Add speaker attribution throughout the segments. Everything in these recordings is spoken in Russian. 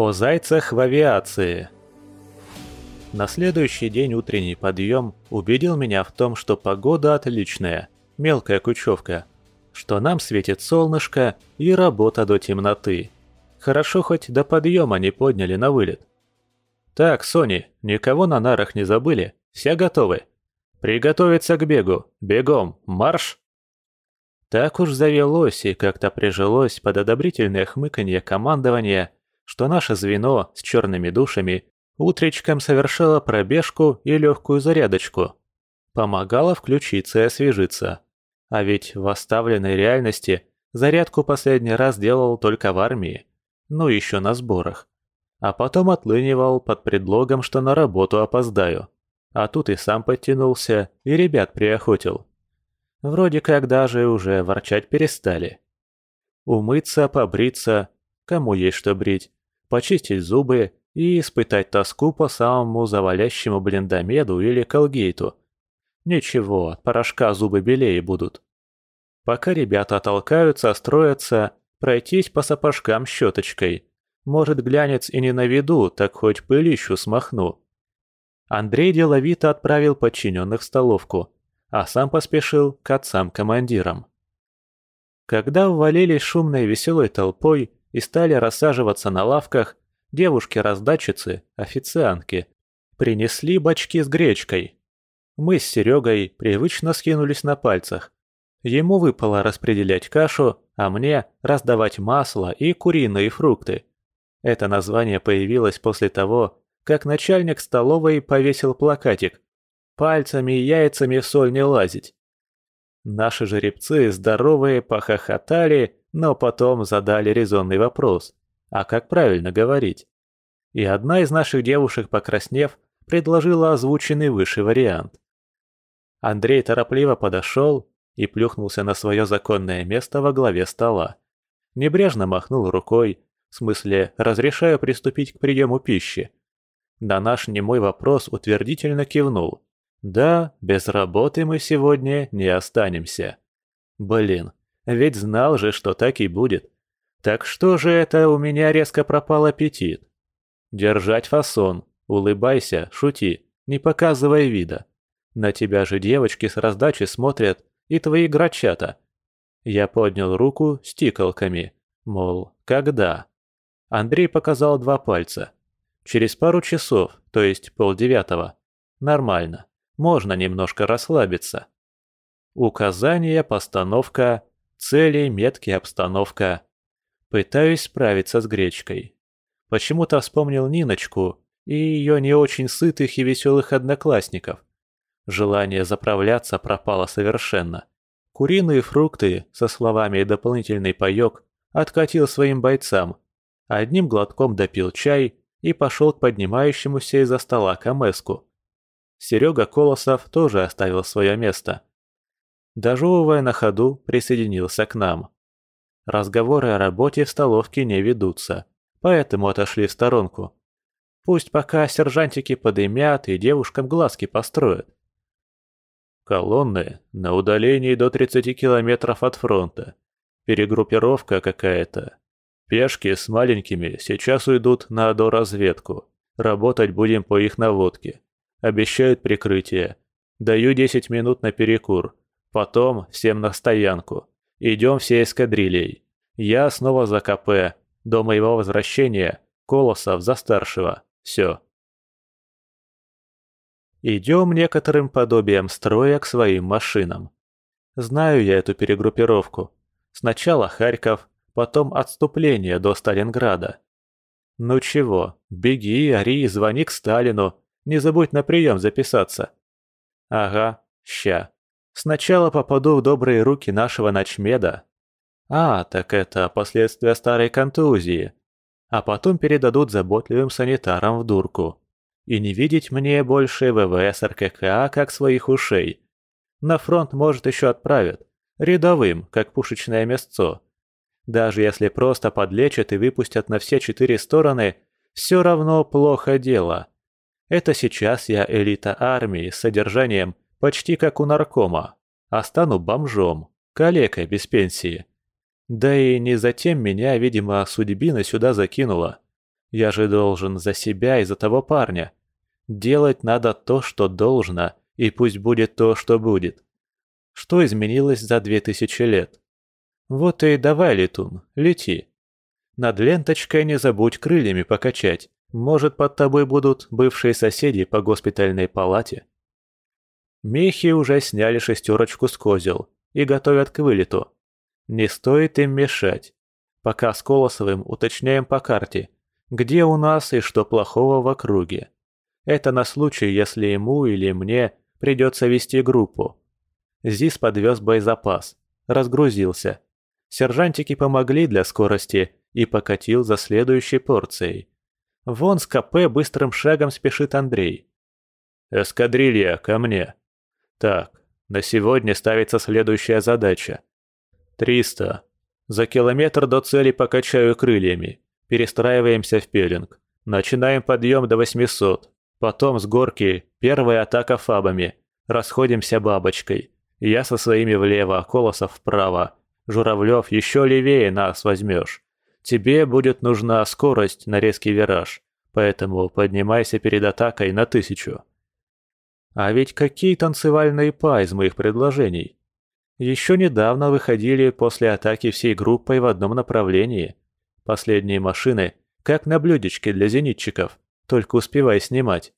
Speaker 1: О зайцах в авиации. На следующий день утренний подъем убедил меня в том, что погода отличная, мелкая кучевка, что нам светит солнышко и работа до темноты. Хорошо хоть до подъема не подняли на вылет. Так, Сони, никого на нарах не забыли? Все готовы? Приготовиться к бегу. Бегом, марш! Так уж завелось и как-то прижилось под одобрительное хмыканье командования, что наше звено с черными душами утречком совершало пробежку и легкую зарядочку. Помогало включиться и освежиться. А ведь в оставленной реальности зарядку последний раз делал только в армии, ну еще на сборах. А потом отлынивал под предлогом, что на работу опоздаю. А тут и сам подтянулся, и ребят приохотил. Вроде как даже уже ворчать перестали. Умыться, побриться, кому есть что брить, почистить зубы и испытать тоску по самому завалящему блиндомеду или колгейту. Ничего, от порошка зубы белее будут. Пока ребята толкаются, строятся, пройтись по сапожкам щеточкой. Может, глянец и не на виду, так хоть пылищу смахну. Андрей деловито отправил подчиненных в столовку, а сам поспешил к отцам-командирам. Когда ввалились шумной веселой толпой и стали рассаживаться на лавках, девушки-раздатчицы, официантки, принесли бачки с гречкой. Мы с Серегой привычно скинулись на пальцах. Ему выпало распределять кашу, а мне раздавать масло и куриные фрукты. Это название появилось после того, как начальник столовой повесил плакатик «Пальцами и яйцами в соль не лазить». Наши жеребцы здоровые похохотали, но потом задали резонный вопрос «А как правильно говорить?» И одна из наших девушек, покраснев, предложила озвученный выше вариант. Андрей торопливо подошел и плюхнулся на свое законное место во главе стола. Небрежно махнул рукой, в смысле «разрешаю приступить к приему пищи», на наш немой вопрос утвердительно кивнул. Да, без работы мы сегодня не останемся. Блин, ведь знал же, что так и будет. Так что же это у меня резко пропал аппетит? Держать фасон, улыбайся, шути, не показывай вида. На тебя же девочки с раздачи смотрят и твои грачата. Я поднял руку с тикалками, мол, когда? Андрей показал два пальца. Через пару часов, то есть полдевятого. Нормально. Можно немножко расслабиться. Указания, постановка, цели, метки, обстановка. Пытаюсь справиться с гречкой. Почему-то вспомнил Ниночку и ее не очень сытых и веселых одноклассников. Желание заправляться пропало совершенно. Куриные фрукты со словами «дополнительный паёк» откатил своим бойцам. Одним глотком допил чай и пошел к поднимающемуся из-за стола Камеску. Серега Колосов тоже оставил свое место. Дожевывая на ходу, присоединился к нам. Разговоры о работе в столовке не ведутся, поэтому отошли в сторонку. Пусть пока сержантики подымят и девушкам глазки построят. Колонны на удалении до 30 километров от фронта. Перегруппировка какая-то. Пешки с маленькими сейчас уйдут на доразведку. Работать будем по их наводке. Обещают прикрытие. Даю 10 минут на перекур. Потом всем на стоянку. Идем всей эскадрильей. Я снова за КП. До моего возвращения Колосов за старшего. Все. Идем некоторым подобием строя к своим машинам. Знаю я эту перегруппировку. Сначала Харьков, потом отступление до Сталинграда. Ну чего, беги, ори, звони к Сталину, не забудь на прием записаться. Ага, ща. Сначала попаду в добрые руки нашего ночмеда. А, так это последствия старой контузии. А потом передадут заботливым санитарам в дурку. И не видеть мне больше ВВС РККА как своих ушей. На фронт, может, еще отправят. Рядовым, как пушечное мясцо. Даже если просто подлечат и выпустят на все четыре стороны, все равно плохо дело. Это сейчас я элита армии с содержанием почти как у наркома, а стану бомжом, калекой без пенсии. Да и не затем меня, видимо, судьбина сюда закинула. Я же должен за себя и за того парня. Делать надо то, что должно, и пусть будет то, что будет. Что изменилось за две тысячи лет? Вот и давай, летун, лети. Над ленточкой не забудь крыльями покачать. Может, под тобой будут бывшие соседи по госпитальной палате. Мехи уже сняли шестерочку с козел и готовят к вылету. Не стоит им мешать. Пока с Колосовым уточняем по карте, где у нас и что плохого в округе. Это на случай, если ему или мне придется вести группу. ЗИС подвез боезапас, разгрузился. Сержантики помогли для скорости и покатил за следующей порцией. Вон с КП быстрым шагом спешит Андрей. «Эскадрилья, ко мне!» «Так, на сегодня ставится следующая задача. Триста. За километр до цели покачаю крыльями. Перестраиваемся в пелинг. Начинаем подъем до 800. Потом с горки первая атака фабами. Расходимся бабочкой. Я со своими влево, Колосов вправо. Журавлев еще левее нас возьмешь. Тебе будет нужна скорость на резкий вираж, поэтому поднимайся перед атакой на тысячу. А ведь какие танцевальные па из моих предложений. Еще недавно выходили после атаки всей группой в одном направлении. Последние машины, как на блюдечке для зенитчиков, только успевай снимать.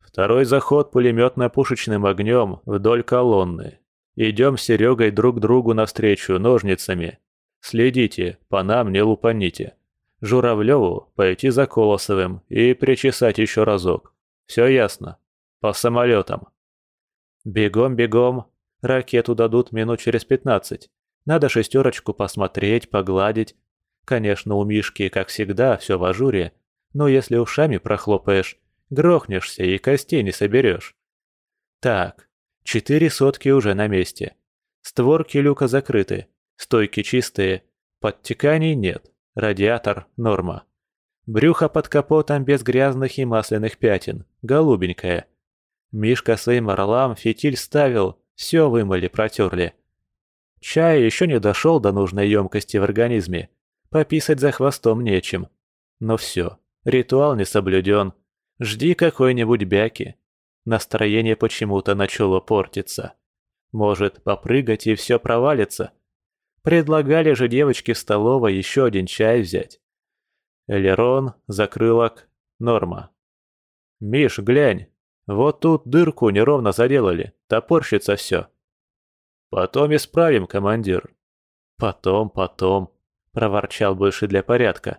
Speaker 1: Второй заход пулеметно-пушечным огнем вдоль колонны. Идем с Серегой друг другу навстречу ножницами. Следите, по нам не лупаните. Журавлеву пойти за Колосовым и причесать еще разок. Все ясно. По самолетам. Бегом-бегом. Ракету дадут минут через пятнадцать. Надо шестерочку посмотреть, погладить. Конечно, у Мишки, как всегда, все в ажуре. Но если ушами прохлопаешь, грохнешься и костей не соберешь. Так, Четыре сотки уже на месте. Створки люка закрыты, стойки чистые, подтеканий нет, радиатор – норма. Брюхо под капотом без грязных и масляных пятен, голубенькое. Мишка своим орлам фитиль ставил, все вымыли, протерли. Чай еще не дошел до нужной емкости в организме. Пописать за хвостом нечем. Но все, ритуал не соблюден. Жди какой-нибудь бяки. Настроение почему-то начало портиться. Может, попрыгать и все провалится? Предлагали же девочке в столовой еще один чай взять. Элерон, закрылок, норма. «Миш, глянь, вот тут дырку неровно заделали, топорщится все». «Потом исправим, командир». «Потом, потом», — проворчал больше для порядка.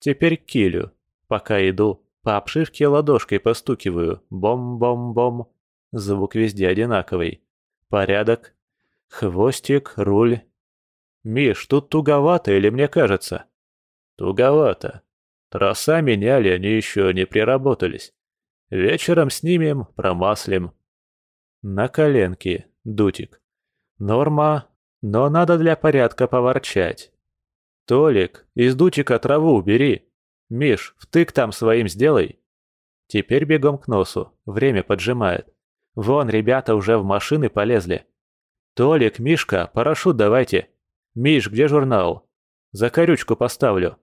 Speaker 1: «Теперь к килю. Пока иду, по обшивке ладошкой постукиваю. Бом-бом-бом. Звук везде одинаковый. Порядок. Хвостик, руль. Миш, тут туговато или мне кажется? Туговато. Тросса меняли, они еще не приработались. Вечером снимем, промаслим. На коленке, дутик. Норма, но надо для порядка поворчать. Толик, из дутика траву убери. «Миш, втык там своим сделай!» Теперь бегом к носу, время поджимает. Вон, ребята уже в машины полезли. «Толик, Мишка, парашют давайте!» «Миш, где журнал?» «За корючку поставлю».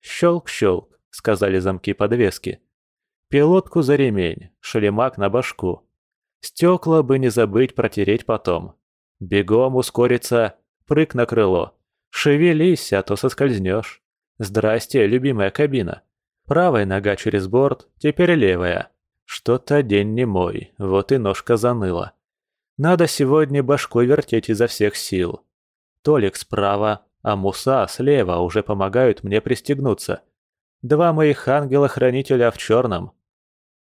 Speaker 1: «Щелк-щелк», — сказали замки подвески. «Пилотку за ремень, шлемак на башку. Стекла бы не забыть протереть потом. Бегом ускориться, прыг на крыло. Шевелись, а то соскользнешь». «Здрасте, любимая кабина. Правая нога через борт, теперь левая. Что-то день не мой, вот и ножка заныла. Надо сегодня башкой вертеть изо всех сил. Толик справа, а Муса слева уже помогают мне пристегнуться. Два моих ангела-хранителя в черном.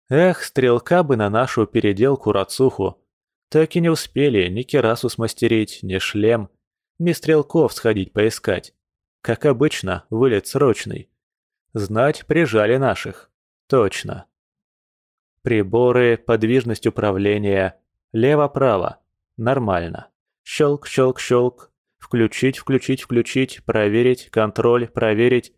Speaker 1: Эх, стрелка бы на нашу переделку-рацуху. Так и не успели ни керасу смастерить, ни шлем, ни стрелков сходить поискать. Как обычно, вылет срочный. Знать прижали наших. Точно. Приборы, подвижность управления. Лево-право. Нормально. Щелк, щелк, щелк. Включить, включить, включить. Проверить, контроль, проверить.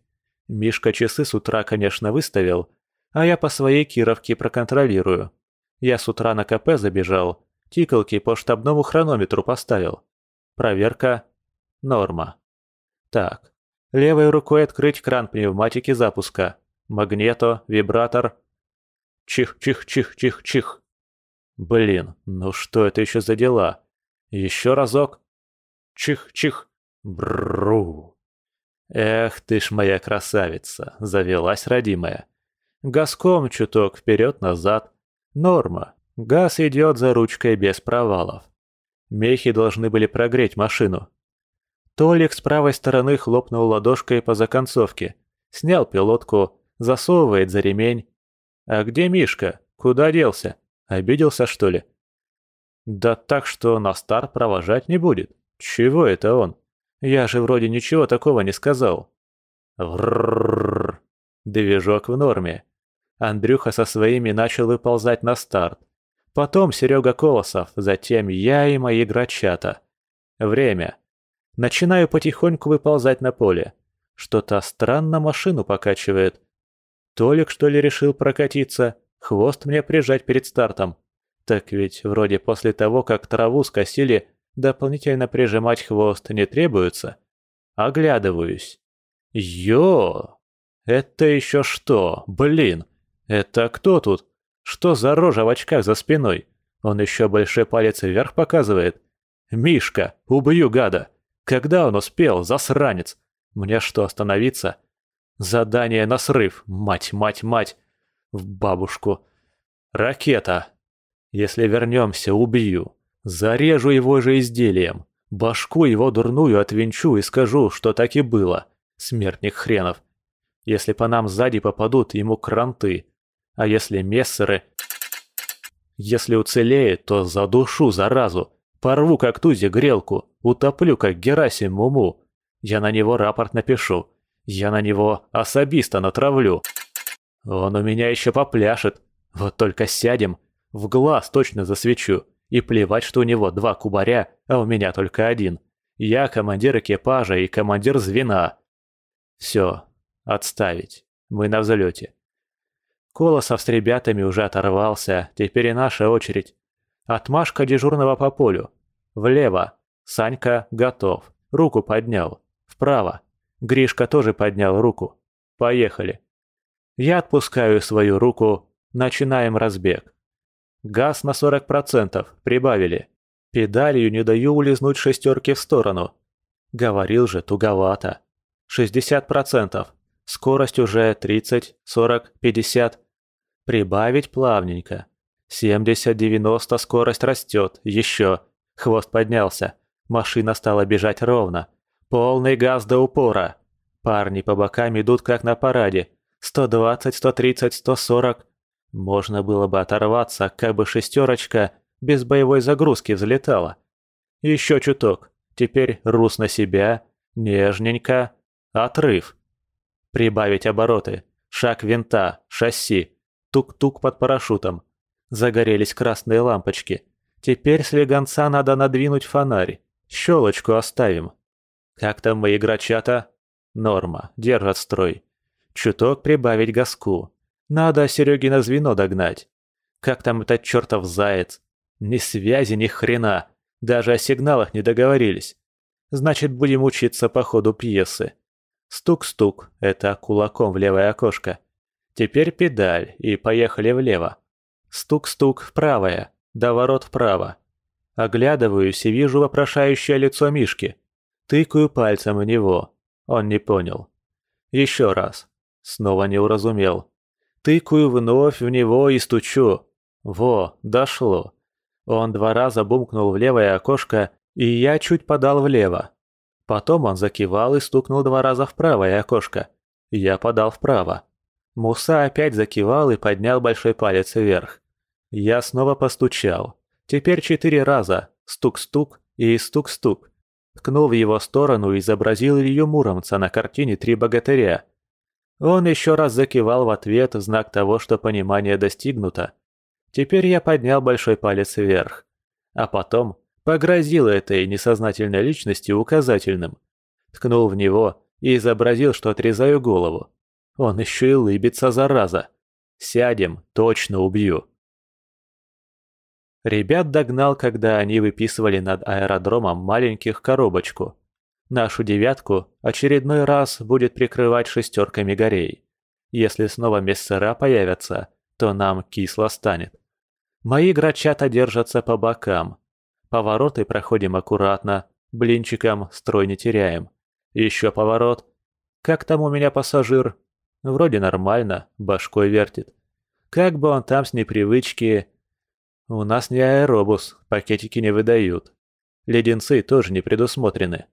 Speaker 1: Мишка часы с утра, конечно, выставил, а я по своей кировке проконтролирую. Я с утра на КП забежал, тикалки по штабному хронометру поставил. Проверка. Норма. Так, Левой рукой открыть кран пневматики запуска. Магнето, вибратор. Чих-чих-чих-чих-чих. Блин, ну что это еще за дела? Еще разок. Чих-чих. Брррру. Эх ты ж моя красавица, завелась родимая. Газком чуток вперед-назад. Норма. Газ идет за ручкой без провалов. Мехи должны были прогреть машину. Толик с правой стороны хлопнул ладошкой по законцовке, снял пилотку, засовывает за ремень. А где Мишка? Куда делся? Обиделся, что ли? Да так, что на старт провожать не будет. Чего это он? Я же вроде ничего такого не сказал. Врррррр. Движок в норме. Андрюха со своими начал выползать на старт. Потом Серега Колосов, затем я и мои грачата. Время. Начинаю потихоньку выползать на поле. Что-то странно машину покачивает. Толик, что ли, решил прокатиться, хвост мне прижать перед стартом. Так ведь вроде после того, как траву скосили, дополнительно прижимать хвост не требуется. Оглядываюсь. Йо! Это еще что? Блин! Это кто тут? Что за рожа в очках за спиной? Он еще большой палец вверх показывает. Мишка, убью гада! Когда он успел, засранец? Мне что, остановиться? Задание на срыв, мать, мать, мать. В бабушку. Ракета. Если вернемся, убью. Зарежу его же изделием. Башку его дурную отвинчу и скажу, что так и было. Смертник хренов. Если по нам сзади попадут, ему кранты. А если мессеры... Если уцелеет, то задушу заразу. Порву как тузи грелку, утоплю как Герасим Муму. Я на него рапорт напишу. Я на него особисто натравлю. Он у меня еще попляшет. Вот только сядем, в глаз точно засвечу. И плевать, что у него два кубаря, а у меня только один. Я командир экипажа и командир звена. Все, отставить. Мы на взлете. Колосов с ребятами уже оторвался, теперь и наша очередь. Отмашка дежурного по полю. Влево. Санька готов. Руку поднял. Вправо. Гришка тоже поднял руку. Поехали. Я отпускаю свою руку. Начинаем разбег. Газ на 40%. Прибавили. Педалью не даю улизнуть шестерки в сторону. Говорил же, туговато. 60%. Скорость уже 30, 40, 50. Прибавить плавненько. 70-90 скорость растет. Еще. Хвост поднялся. Машина стала бежать ровно. Полный газ до упора. Парни по бокам идут как на параде. 120, 130, 140. Можно было бы оторваться, как бы шестерочка без боевой загрузки взлетала. Еще чуток. Теперь рус на себя. Нежненько. Отрыв. Прибавить обороты. Шаг винта, шасси. Тук-тук под парашютом. Загорелись красные лампочки. Теперь с легонца надо надвинуть фонарь. Щелочку оставим. Как там мои грачата? Норма, держат строй. Чуток прибавить газку. Надо Серегина звено догнать. Как там этот чертов заяц? Ни связи, ни хрена. Даже о сигналах не договорились. Значит, будем учиться по ходу пьесы. Стук-стук – это кулаком в левое окошко. Теперь педаль, и поехали влево. Стук-стук правое, до ворот вправо. Оглядываюсь и вижу вопрошающее лицо Мишки. Тыкаю пальцем в него. Он не понял. Еще раз. Снова не уразумел. Тыкаю вновь в него и стучу. Во, дошло. Он два раза бумкнул в левое окошко, и я чуть подал влево. Потом он закивал и стукнул два раза в правое окошко. Я подал вправо. Муса опять закивал и поднял большой палец вверх. Я снова постучал. Теперь четыре раза. Стук-стук и стук-стук. Ткнул в его сторону и изобразил Илью Муромца на картине «Три богатыря». Он еще раз закивал в ответ в знак того, что понимание достигнуто. Теперь я поднял большой палец вверх. А потом Погрозил этой несознательной личности указательным. Ткнул в него и изобразил, что отрезаю голову. Он еще и лыбится, зараза. Сядем, точно убью. Ребят догнал, когда они выписывали над аэродромом маленьких коробочку. Нашу девятку очередной раз будет прикрывать шестерка мигарей. Если снова мессера появятся, то нам кисло станет. Мои грачата держатся по бокам. Повороты проходим аккуратно, блинчиком строй не теряем. Еще поворот. Как там у меня пассажир? Вроде нормально, башкой вертит. Как бы он там с непривычки... У нас не аэробус, пакетики не выдают. Леденцы тоже не предусмотрены.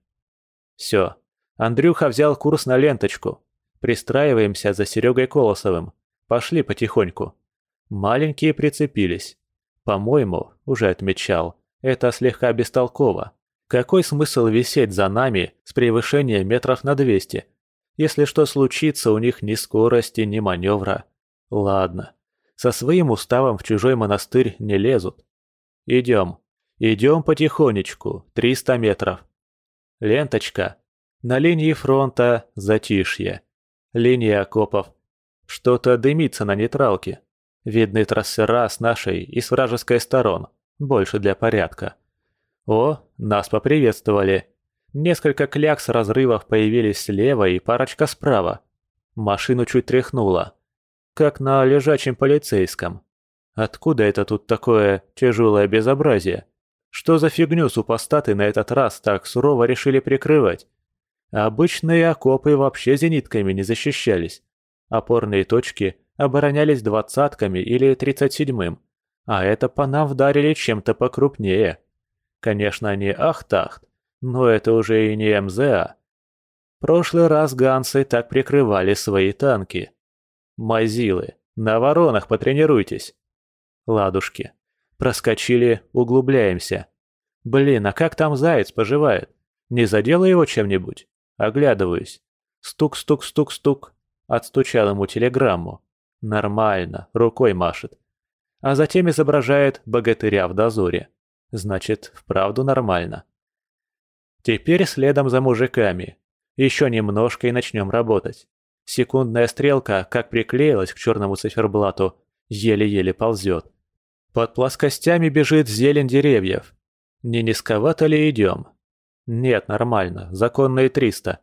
Speaker 1: Все. Андрюха взял курс на ленточку. Пристраиваемся за Серегой Колосовым. Пошли потихоньку. Маленькие прицепились. По-моему, уже отмечал, это слегка бестолково. Какой смысл висеть за нами с превышением метров на 200? Если что случится, у них ни скорости, ни маневра. Ладно. Со своим уставом в чужой монастырь не лезут. Идем. Идем потихонечку, 300 метров. Ленточка. На линии фронта затишье. Линия окопов. Что-то дымится на нейтралке. Видны трассера с нашей и с вражеской сторон. Больше для порядка. О, нас поприветствовали. Несколько клякс разрывов появились слева и парочка справа. Машину чуть тряхнуло. Как на лежачем полицейском. Откуда это тут такое тяжелое безобразие? Что за фигню супостаты на этот раз так сурово решили прикрывать? Обычные окопы вообще зенитками не защищались. Опорные точки оборонялись двадцатками или тридцать седьмым, а это по нам вдарили чем-то покрупнее. Конечно, не Ахтахт, но это уже и не МЗА. Прошлый раз ганцы так прикрывали свои танки. Мазилы, на воронах потренируйтесь. Ладушки. Проскочили, углубляемся. Блин, а как там заяц поживает? Не задела его чем-нибудь? Оглядываюсь. Стук-стук-стук-стук. Отстучал ему телеграмму. Нормально, рукой машет. А затем изображает богатыря в дозоре. Значит, вправду нормально. Теперь следом за мужиками. Еще немножко и начнем работать. Секундная стрелка, как приклеилась к черному циферблату, еле-еле ползет. Под плоскостями бежит зелень деревьев. Не низковато ли идем? Нет, нормально, законные триста.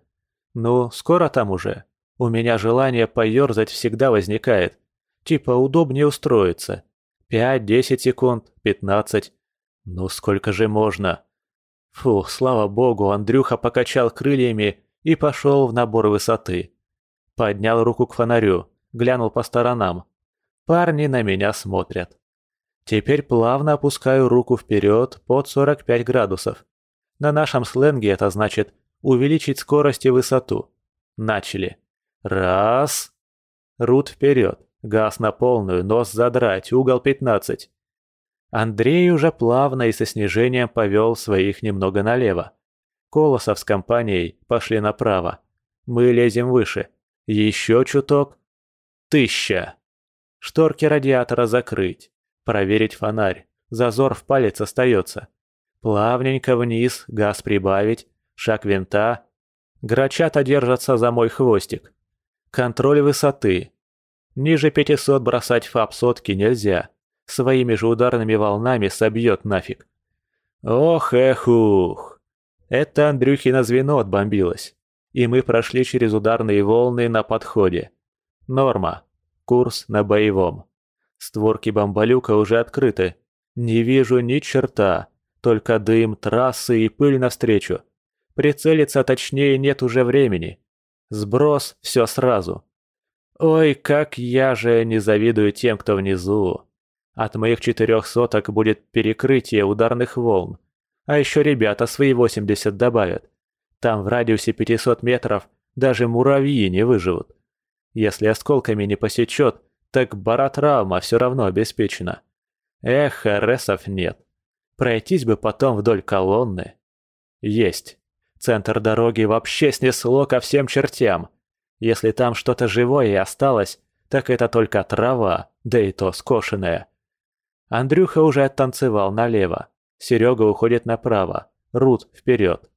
Speaker 1: Ну, скоро там уже. У меня желание поерзать всегда возникает. Типа удобнее устроиться. Пять-десять секунд, пятнадцать. Ну сколько же можно? Фух, слава богу, Андрюха покачал крыльями и пошел в набор высоты. Поднял руку к фонарю, глянул по сторонам. Парни на меня смотрят. Теперь плавно опускаю руку вперед под 45 градусов. На нашем сленге это значит увеличить скорость и высоту. Начали. Раз. Рут вперед. Газ на полную, нос задрать, угол 15. Андрей уже плавно и со снижением повел своих немного налево. Колосов с компанией пошли направо. Мы лезем выше. Еще чуток. Тысяча. Шторки радиатора закрыть. Проверить фонарь. Зазор в палец остается. Плавненько вниз, газ прибавить. Шаг винта. Грачата держатся за мой хвостик. Контроль высоты. Ниже 500 бросать фаб сотки нельзя. Своими же ударными волнами собьет нафиг. Ох, эх, ух. Это Андрюхино звено отбомбилось. И мы прошли через ударные волны на подходе. Норма. Курс на боевом. Створки бомбалюка уже открыты. Не вижу ни черта. Только дым, трассы и пыль навстречу. Прицелиться точнее нет уже времени. Сброс все сразу. Ой, как я же не завидую тем, кто внизу. От моих четырех соток будет перекрытие ударных волн. А еще ребята свои 80 добавят. Там в радиусе 500 метров даже муравьи не выживут. Если осколками не посечет, так баротравма все равно обеспечена. Эх, РСов нет. Пройтись бы потом вдоль колонны. Есть. Центр дороги вообще снесло ко всем чертям. Если там что-то живое и осталось, так это только трава, да и то скошенная. Андрюха уже оттанцевал налево. Серега уходит направо. Рут вперед.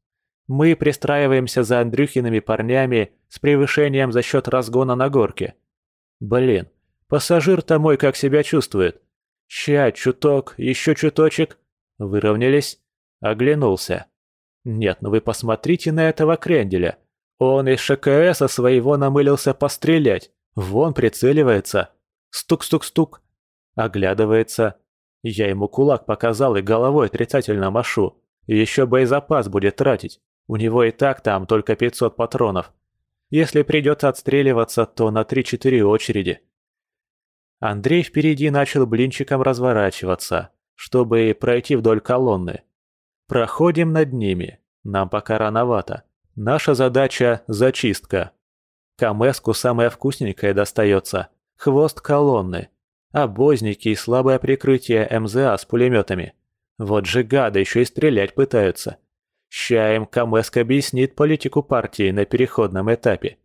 Speaker 1: Мы пристраиваемся за Андрюхиными парнями с превышением за счет разгона на горке. Блин, пассажир-то мой как себя чувствует. Ща, чуток, еще чуточек. Выровнялись. Оглянулся. Нет, ну вы посмотрите на этого кренделя. Он из ШКСа своего намылился пострелять. Вон прицеливается. Стук-стук-стук. Оглядывается. Я ему кулак показал и головой отрицательно машу. Еще боезапас будет тратить. У него и так там только 500 патронов. Если придется отстреливаться, то на 3-4 очереди. Андрей впереди начал блинчиком разворачиваться, чтобы пройти вдоль колонны. Проходим над ними. Нам пока рановато. Наша задача – зачистка. Камеску самое вкусненькое достается. Хвост колонны. Обозники и слабое прикрытие МЗА с пулеметами. Вот же гады еще и стрелять пытаются. Ща им Камеск объяснит политику партии на переходном этапе.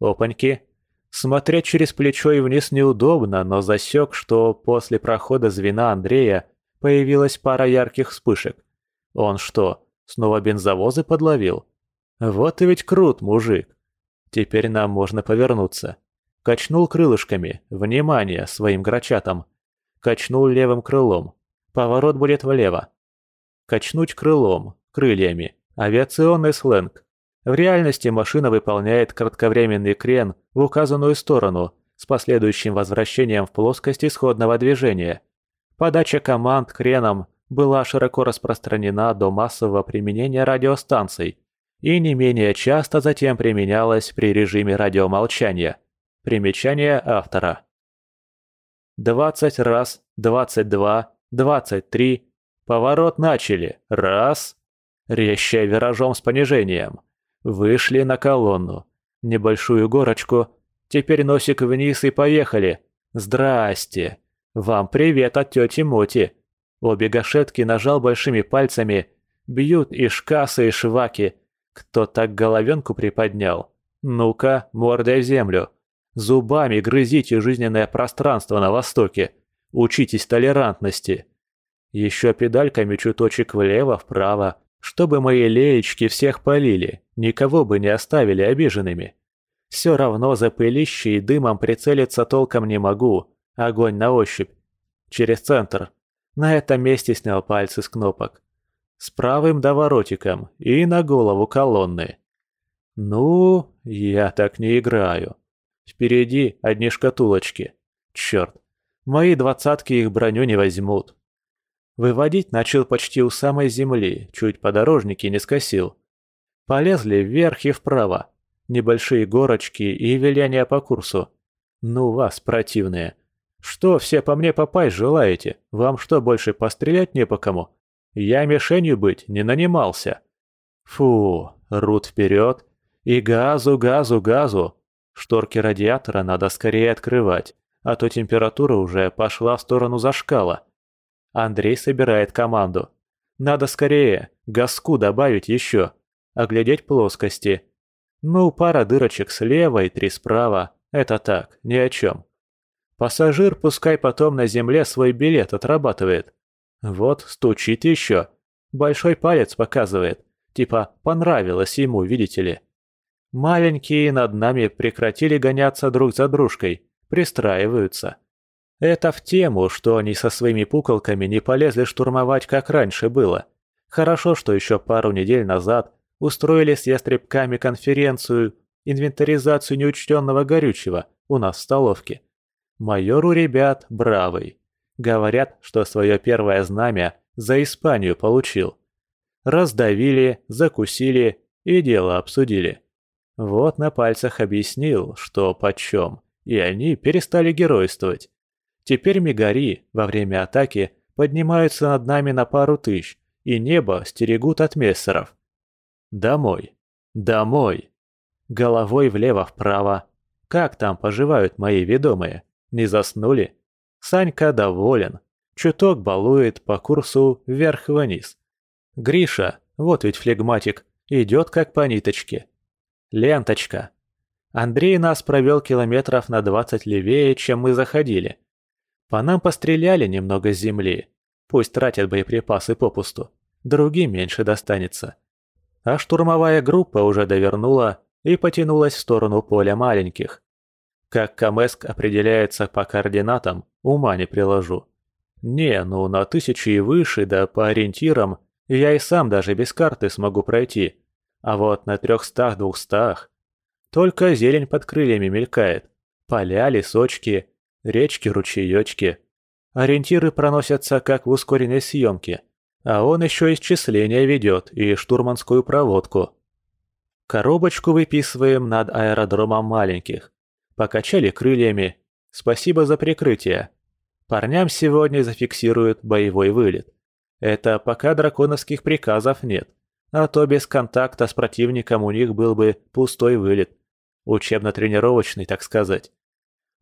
Speaker 1: Опаньки. Смотреть через плечо и вниз неудобно, но засек, что после прохода звена Андрея появилась пара ярких вспышек. Он что, снова бензовозы подловил? Вот и ведь крут, мужик. Теперь нам можно повернуться. Качнул крылышками, внимание, своим грачатам. Качнул левым крылом. Поворот будет влево. Качнуть крылом, крыльями. Авиационный сленг. В реальности машина выполняет кратковременный крен в указанную сторону с последующим возвращением в плоскость исходного движения. Подача команд креном была широко распространена до массового применения радиостанций и не менее часто затем применялась при режиме радиомолчания. Примечание автора. 20 раз, 22, 23. Поворот начали. Раз. Резче виражом с понижением. Вышли на колонну. Небольшую горочку. Теперь носик вниз и поехали. Здрасте. Вам привет от тети Моти. Обе гашетки нажал большими пальцами. Бьют и шкасы, и шваки. Кто так головенку приподнял? Ну-ка, мордой в землю. Зубами грызите жизненное пространство на востоке. Учитесь толерантности. Еще педальками чуточек влево-вправо, чтобы мои леечки всех полили, никого бы не оставили обиженными. Все равно за пылище и дымом прицелиться толком не могу. Огонь на ощупь. Через центр. На этом месте снял пальцы с кнопок. С правым доворотиком и на голову колонны. Ну, я так не играю. Впереди одни шкатулочки. Черт, мои двадцатки их броню не возьмут. Выводить начал почти у самой земли, чуть подорожники не скосил. Полезли вверх и вправо. Небольшие горочки и виляния по курсу. Ну вас, противные. «Что, все по мне попасть желаете? Вам что, больше пострелять не по кому? Я мишенью быть не нанимался». Фу, рут вперед. И газу, газу, газу. Шторки радиатора надо скорее открывать, а то температура уже пошла в сторону зашкала. Андрей собирает команду. Надо скорее, газку добавить еще. Оглядеть плоскости. Ну, пара дырочек слева и три справа. Это так, ни о чем. Пассажир пускай потом на земле свой билет отрабатывает. Вот, стучит еще. Большой палец показывает. Типа, понравилось ему, видите ли. Маленькие над нами прекратили гоняться друг за дружкой, пристраиваются. Это в тему, что они со своими пуколками не полезли штурмовать, как раньше было. Хорошо, что еще пару недель назад устроили с ястребками конференцию, инвентаризацию неучтенного горючего у нас в столовке. Майор у ребят бравый. Говорят, что свое первое знамя за Испанию получил. Раздавили, закусили и дело обсудили. Вот на пальцах объяснил, что почем, и они перестали геройствовать. Теперь мигари во время атаки поднимаются над нами на пару тысяч, и небо стерегут от мессеров. Домой. Домой. Головой влево-вправо. Как там поживают мои ведомые? Не заснули? Санька доволен. Чуток балует по курсу вверх-вниз. Гриша, вот ведь флегматик, идет как по ниточке. Ленточка. Андрей нас провел километров на двадцать левее, чем мы заходили. По нам постреляли немного с земли. Пусть тратят боеприпасы попусту. Другим меньше достанется. А штурмовая группа уже довернула и потянулась в сторону поля маленьких. Как Камеск определяется по координатам, ума не приложу. Не, ну на тысячи и выше, да по ориентирам, Я и сам даже без карты смогу пройти. А вот на трехстах-двухстах... Только зелень под крыльями мелькает. Поля, лесочки, речки, ручеечки. Ориентиры проносятся, как в ускоренной съемке. А он еще исчисления ведет и штурманскую проводку. Коробочку выписываем над аэродромом маленьких. Покачали крыльями. Спасибо за прикрытие. Парням сегодня зафиксируют боевой вылет. Это пока драконовских приказов нет. А то без контакта с противником у них был бы пустой вылет. Учебно-тренировочный, так сказать.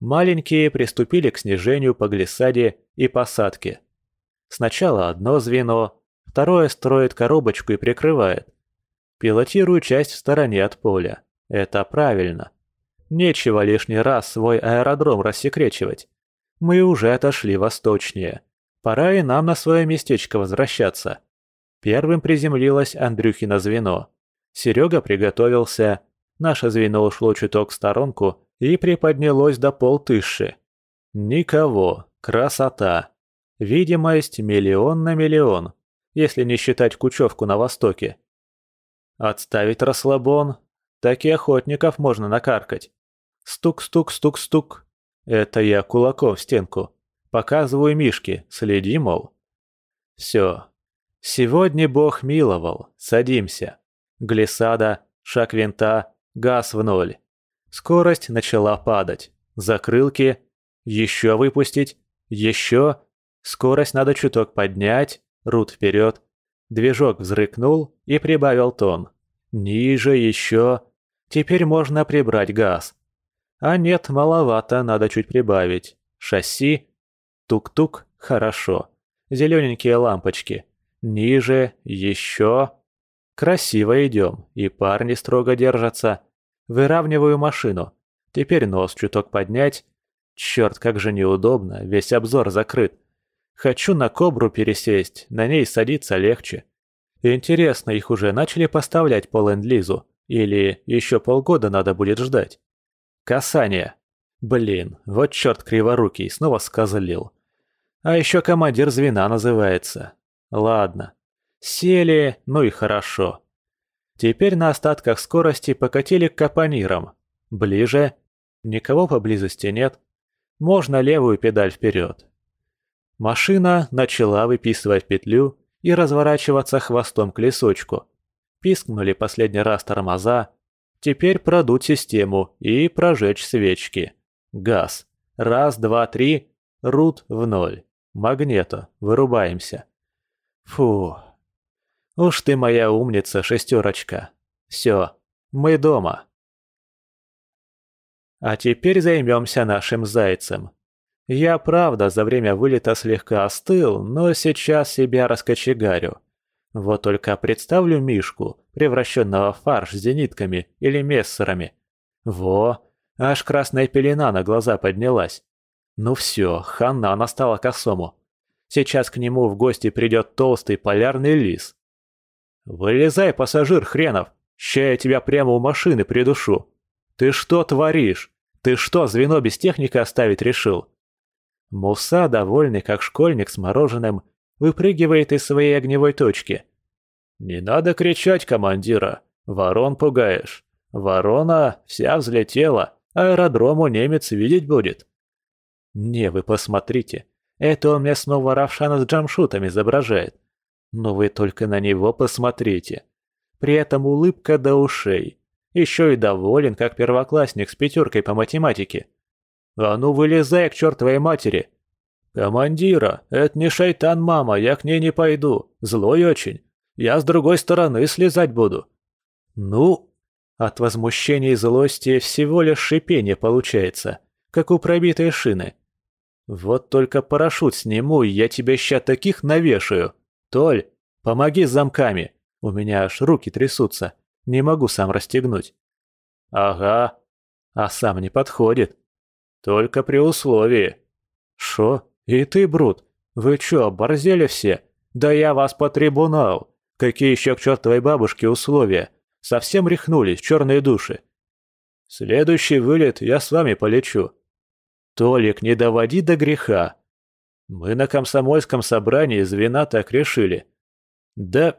Speaker 1: Маленькие приступили к снижению по глиссаде и посадке. Сначала одно звено, второе строит коробочку и прикрывает. Пилотирую часть в стороне от поля. Это правильно. Нечего лишний раз свой аэродром рассекречивать. Мы уже отошли восточнее. Пора и нам на свое местечко возвращаться. Первым приземлилось Андрюхино звено. Серега приготовился. Наше звено ушло чуток в сторонку и приподнялось до полтыши. Никого. Красота. Видимость миллион на миллион, если не считать кучевку на востоке. Отставить расслабон. Так и охотников можно накаркать. Стук-стук-стук-стук. Это я кулаком в стенку. Показываю Мишке, следи, мол. Все. Сегодня Бог миловал, садимся. Глиссада, шаг винта, газ в ноль. Скорость начала падать. Закрылки. Еще выпустить. Еще. Скорость надо чуток поднять. Рут вперед. Движок взрыкнул и прибавил тон. Ниже еще. Теперь можно прибрать газ. А нет, маловато, надо чуть прибавить. Шасси. Тук-тук, хорошо. Зелененькие лампочки. Ниже, еще. Красиво идем, и парни строго держатся. Выравниваю машину. Теперь нос чуток поднять. Черт, как же неудобно, весь обзор закрыт. Хочу на кобру пересесть, на ней садиться легче. Интересно, их уже начали поставлять по ленд-лизу? Или еще полгода надо будет ждать? Касание. Блин, вот черт криворукий, снова сказалил. А еще командир звена называется. Ладно. Сели, ну и хорошо. Теперь на остатках скорости покатили к капонирам. Ближе. Никого поблизости нет. Можно левую педаль вперед. Машина начала выписывать петлю и разворачиваться хвостом к лесочку. Пискнули последний раз тормоза, Теперь продуть систему и прожечь свечки. Газ. Раз, два, три. Рут в ноль. Магнето. Вырубаемся. Фу. Уж ты моя умница, шестерочка. Все. Мы дома. А теперь займемся нашим зайцем. Я, правда, за время вылета слегка остыл, но сейчас себя раскочегарю. Вот только представлю Мишку, превращенного в фарш с зенитками или мессерами. Во, аж красная пелена на глаза поднялась. Ну все, хана настала косому. Сейчас к нему в гости придет толстый полярный лис. «Вылезай, пассажир хренов! Ща я тебя прямо у машины придушу! Ты что творишь? Ты что, звено без техники оставить решил?» Муса, довольный как школьник с мороженым, выпрыгивает из своей огневой точки. «Не надо кричать, командира. Ворон пугаешь. Ворона вся взлетела, аэродрому немец видеть будет». «Не, вы посмотрите. Это он мне снова Равшана с джамшутом изображает. Но вы только на него посмотрите. При этом улыбка до ушей. Еще и доволен, как первоклассник с пятеркой по математике. А ну вылезай к чертовой матери!» «Командира, это не шайтан, мама, я к ней не пойду. Злой очень. Я с другой стороны слезать буду». «Ну...» От возмущения и злости всего лишь шипение получается, как у пробитой шины. «Вот только парашют сниму, я тебе ща таких навешаю. Толь, помоги с замками. У меня аж руки трясутся. Не могу сам расстегнуть». «Ага. А сам не подходит. Только при условии». «Шо?» «И ты, Брут, вы чё, оборзели все? Да я вас по трибунал! Какие еще к чертовой бабушке условия? Совсем рехнулись, черные души!» «Следующий вылет я с вами полечу». «Толик, не доводи до греха!» «Мы на комсомольском собрании звена так решили». Да...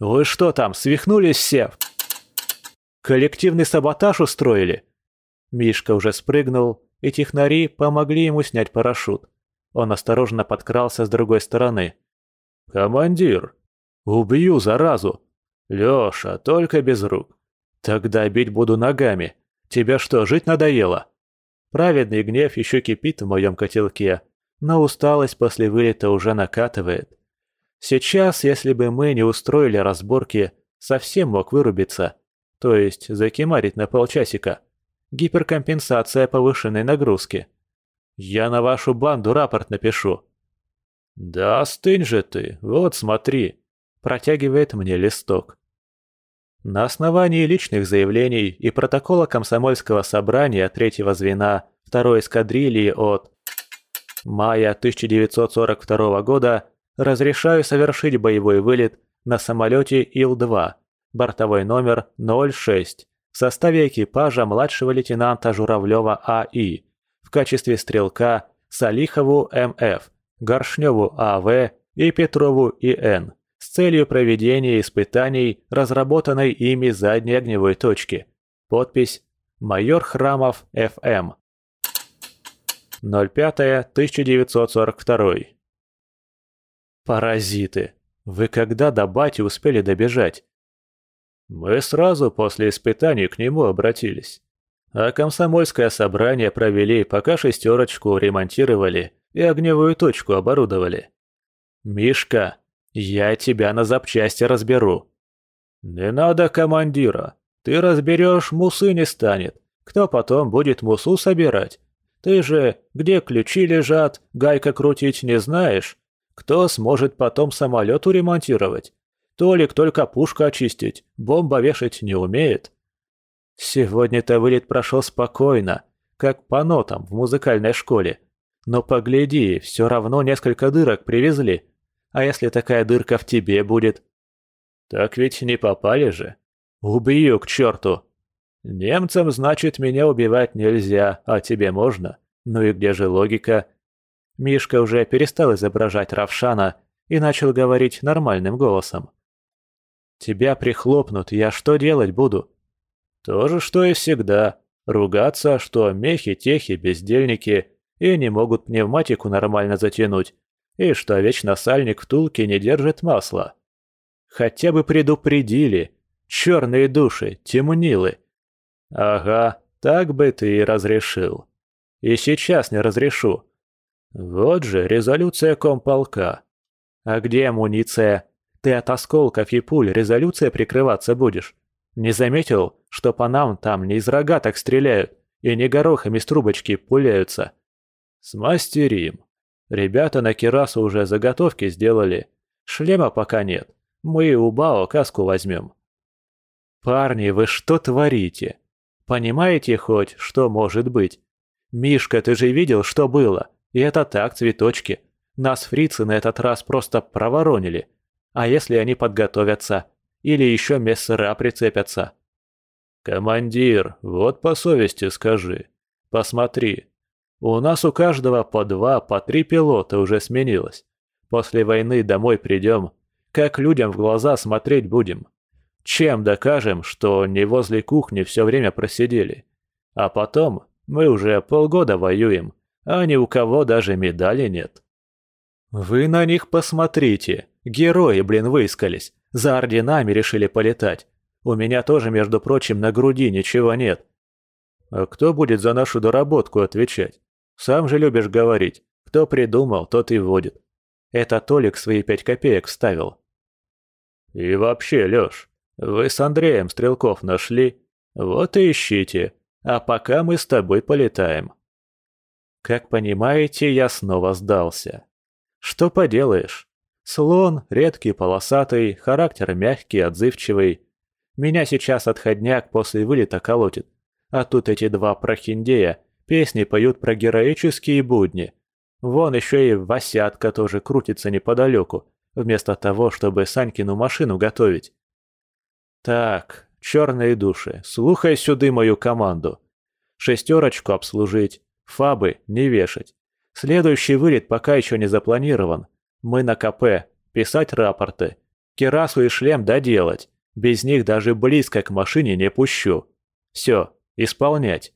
Speaker 1: Вы что там, свихнулись все? Коллективный саботаж устроили? Мишка уже спрыгнул, и технари помогли ему снять парашют. Он осторожно подкрался с другой стороны. «Командир! Убью заразу! Лёша, только без рук. Тогда бить буду ногами. Тебя что, жить надоело?» Праведный гнев еще кипит в моем котелке, но усталость после вылета уже накатывает. Сейчас, если бы мы не устроили разборки, совсем мог вырубиться, то есть закимарить на полчасика. Гиперкомпенсация повышенной нагрузки. Я на вашу банду рапорт напишу. Да остынь же ты, вот смотри, протягивает мне листок. На основании личных заявлений и протокола комсомольского собрания третьего звена второй эскадрильи от мая 1942 года разрешаю совершить боевой вылет на самолете Ил-2, бортовой номер 06, в составе экипажа младшего лейтенанта Журавлева А.И. в качестве стрелка Салихову М.Ф., Горшневу А.В. и Петрову И.Н с целью проведения испытаний разработанной ими задней огневой точки. Подпись «Майор Храмов Ф.М.» 05-1942 «Паразиты! Вы когда до бати успели добежать?» «Мы сразу после испытаний к нему обратились. А комсомольское собрание провели, пока шестерочку ремонтировали и огневую точку оборудовали. Мишка, я тебя на запчасти разберу». «Не надо командира. Ты разберешь, мусы не станет. Кто потом будет мусу собирать? Ты же, где ключи лежат, гайка крутить не знаешь. Кто сможет потом самолет уремонтировать? Толик только пушку очистить, бомба вешать не умеет». Сегодня-то вылет прошел спокойно, как по нотам в музыкальной школе. Но погляди, все равно несколько дырок привезли. А если такая дырка в тебе будет? Так ведь не попали же. Убью к черту. Немцам, значит, меня убивать нельзя, а тебе можно. Ну и где же логика? Мишка уже перестал изображать Равшана и начал говорить нормальным голосом. «Тебя прихлопнут, я что делать буду?» «То же, что и всегда. Ругаться, что мехи-техи, бездельники и не могут пневматику нормально затянуть, и что вечно сальник в тулке не держит масла. Хотя бы предупредили. Черные души, темнилы. Ага, так бы ты и разрешил. И сейчас не разрешу. Вот же резолюция комполка. А где амуниция? Ты от осколков и пуль резолюция прикрываться будешь? Не заметил, что по нам там не из рогаток стреляют и не горохами с трубочки пуляются? Смастерим. Ребята на Кирасу уже заготовки сделали. Шлема пока нет. Мы у Бао каску возьмем. Парни, вы что творите? Понимаете хоть, что может быть? Мишка, ты же видел, что было? И это так, цветочки. Нас фрицы на этот раз просто проворонили. А если они подготовятся? Или еще мессера прицепятся? Командир, вот по совести скажи. Посмотри, у нас у каждого по два, по три пилота уже сменилось. После войны домой придем, как людям в глаза смотреть будем. Чем докажем, что не возле кухни все время просидели? А потом мы уже полгода воюем, а ни у кого даже медали нет. Вы на них посмотрите. Герои, блин, выискались. За орденами решили полетать. У меня тоже, между прочим, на груди ничего нет. А кто будет за нашу доработку отвечать? Сам же любишь говорить. Кто придумал, тот и вводит. Это Толик свои пять копеек вставил. И вообще, Лёш, вы с Андреем стрелков нашли? Вот и ищите. А пока мы с тобой полетаем. Как понимаете, я снова сдался. Что поделаешь? Слон, редкий, полосатый, характер мягкий, отзывчивый. Меня сейчас отходняк после вылета колотит. А тут эти два прохиндея Песни поют про героические будни. Вон еще и Васятка тоже крутится неподалеку, вместо того, чтобы Санькину машину готовить. Так, черные души, слухай сюда мою команду. Шестерочку обслужить, фабы не вешать. Следующий вылет пока еще не запланирован. Мы на КП, писать рапорты, керасу и шлем доделать. Без них даже близко к машине не пущу. Все, исполнять.